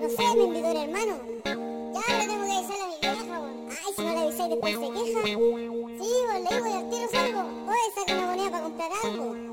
No sé, me invitó el hermano. Ya le tengo que avisar a mi vieja, weón. Ay, si no le avisáis después se queja. Sí, weón, le digo y al tiro salgo. Oye, saca una moneda para comprar algo.